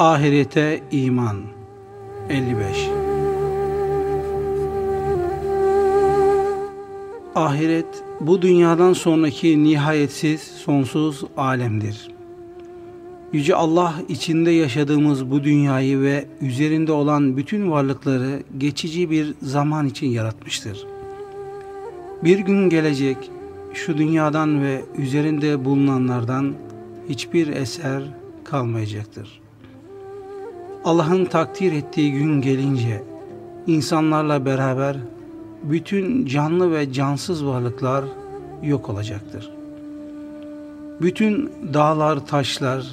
Ahirete iman 55 Ahiret bu dünyadan sonraki nihayetsiz, sonsuz alemdir. Yüce Allah içinde yaşadığımız bu dünyayı ve üzerinde olan bütün varlıkları geçici bir zaman için yaratmıştır. Bir gün gelecek şu dünyadan ve üzerinde bulunanlardan hiçbir eser kalmayacaktır. Allah'ın takdir ettiği gün gelince insanlarla beraber bütün canlı ve cansız varlıklar yok olacaktır. Bütün dağlar, taşlar,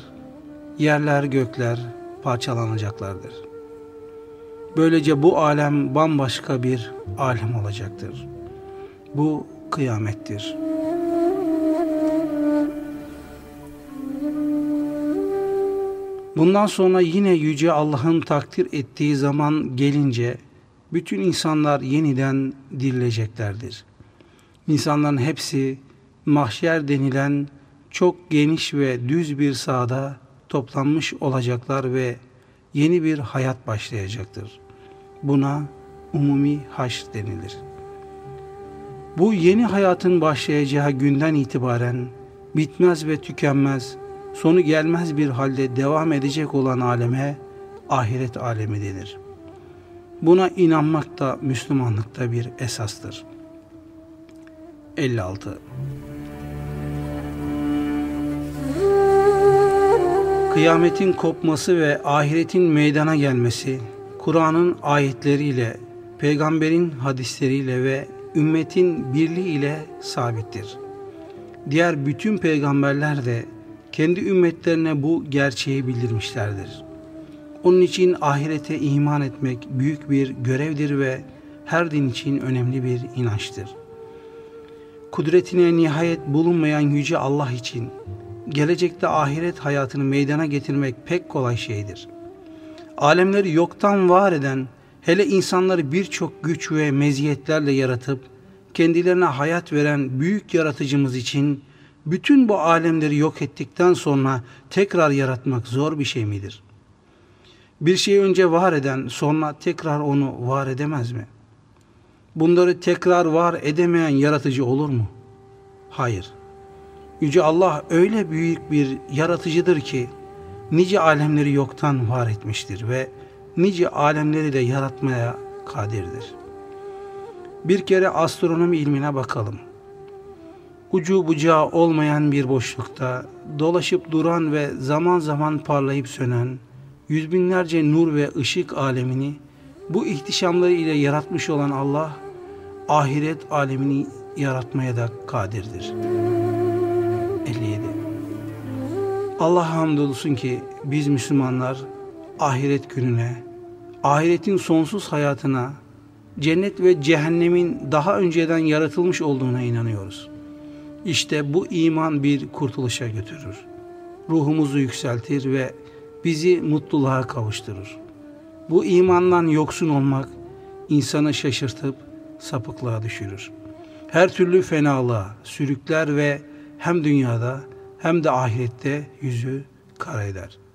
yerler, gökler parçalanacaklardır. Böylece bu alem bambaşka bir alem olacaktır. Bu kıyamettir. Bundan sonra yine Yüce Allah'ın takdir ettiği zaman gelince bütün insanlar yeniden dirileceklerdir. İnsanların hepsi mahşer denilen çok geniş ve düz bir sahada toplanmış olacaklar ve yeni bir hayat başlayacaktır. Buna umumi haş denilir. Bu yeni hayatın başlayacağı günden itibaren bitmez ve tükenmez, sonu gelmez bir halde devam edecek olan aleme ahiret alemi denir. Buna inanmak da Müslümanlıkta bir esastır. 56 Kıyametin kopması ve ahiretin meydana gelmesi, Kur'an'ın ayetleriyle, peygamberin hadisleriyle ve ümmetin birliği ile sabittir. Diğer bütün peygamberler de kendi ümmetlerine bu gerçeği bildirmişlerdir. Onun için ahirete iman etmek büyük bir görevdir ve her din için önemli bir inançtır. Kudretine nihayet bulunmayan yüce Allah için gelecekte ahiret hayatını meydana getirmek pek kolay şeydir. Alemleri yoktan var eden, hele insanları birçok güç ve meziyetlerle yaratıp kendilerine hayat veren büyük yaratıcımız için bütün bu alemleri yok ettikten sonra tekrar yaratmak zor bir şey midir? Bir şeyi önce var eden sonra tekrar onu var edemez mi? Bunları tekrar var edemeyen yaratıcı olur mu? Hayır. Yüce Allah öyle büyük bir yaratıcıdır ki nice alemleri yoktan var etmiştir ve nice alemleri de yaratmaya kadirdir. Bir kere astronomi ilmine bakalım. Ucu bucağı olmayan bir boşlukta dolaşıp duran ve zaman zaman parlayıp sönen yüz binlerce nur ve ışık alemini bu ihtişamları ile yaratmış olan Allah ahiret alemini yaratmaya da kadirdir. 57 Allah hamdolsun ki biz Müslümanlar ahiret gününe, ahiretin sonsuz hayatına, cennet ve cehennemin daha önceden yaratılmış olduğuna inanıyoruz. İşte bu iman bir kurtuluşa götürür. Ruhumuzu yükseltir ve bizi mutluluğa kavuşturur. Bu imandan yoksun olmak insanı şaşırtıp sapıklığa düşürür. Her türlü fenalığa sürükler ve hem dünyada hem de ahirette yüzü kara eder.''